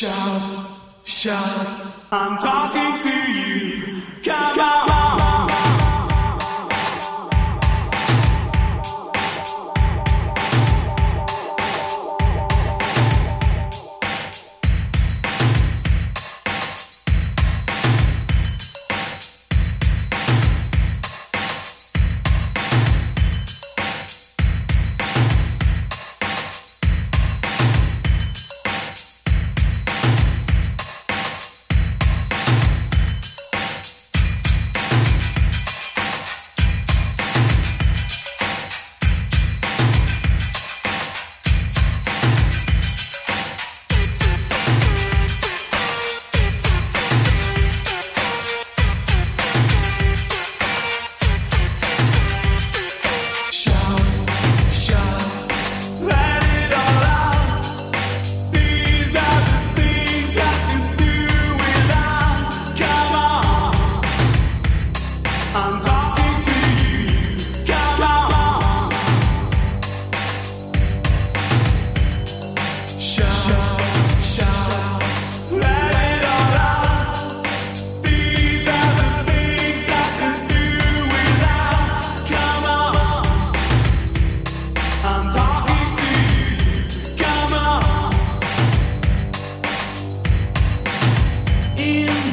Shout, shout. I'm talking to you. Come on.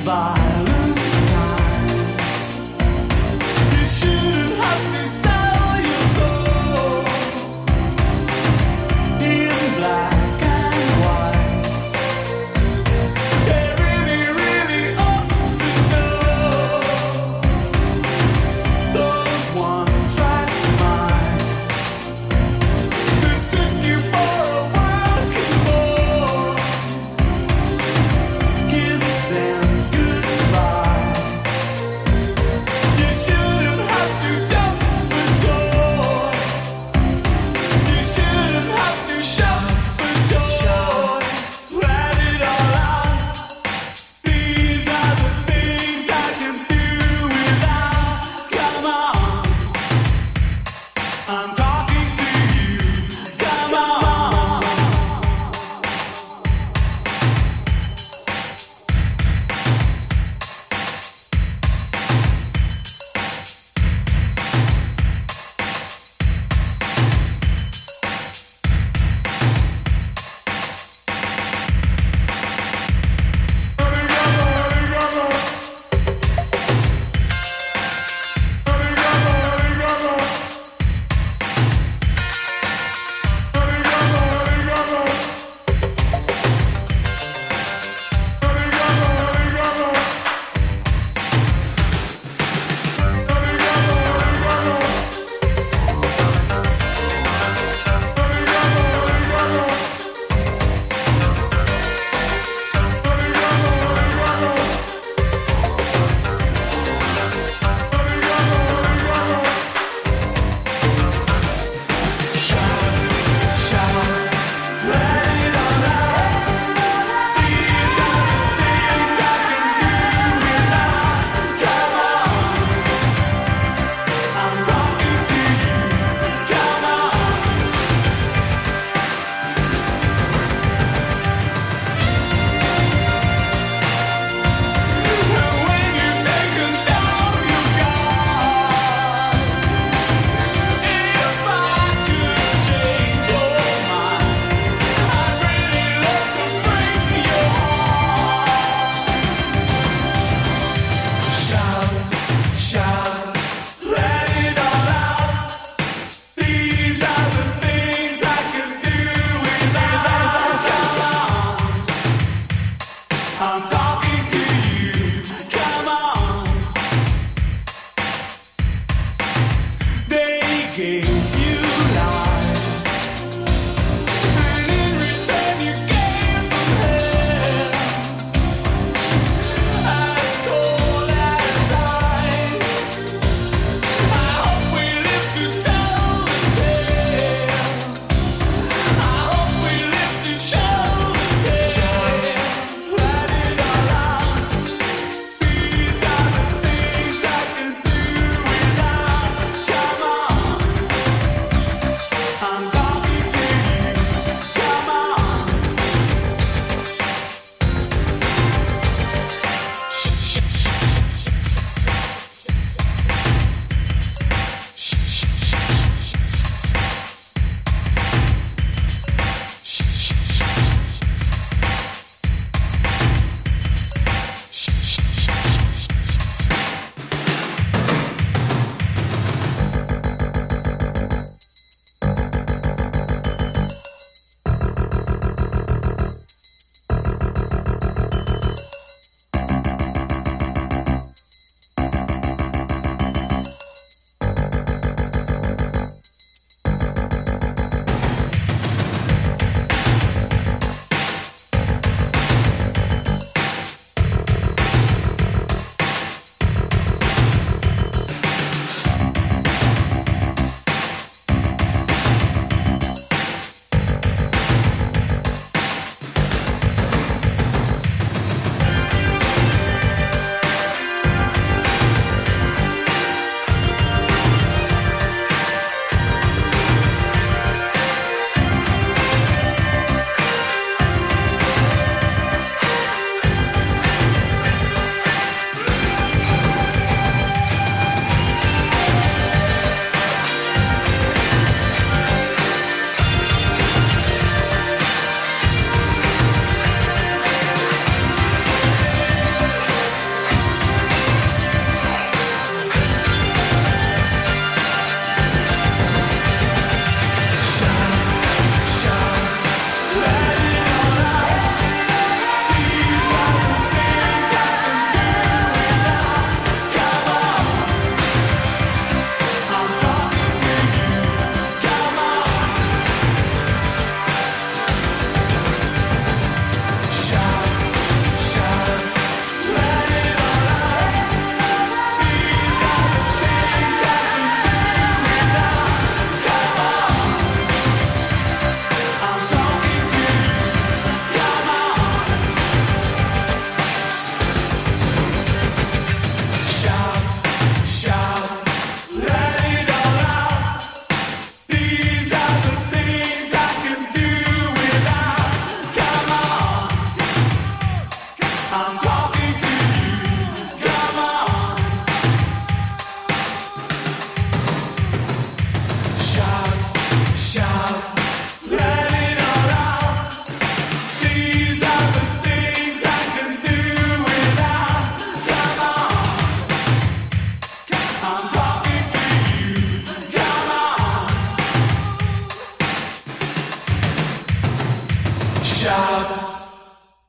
Invite.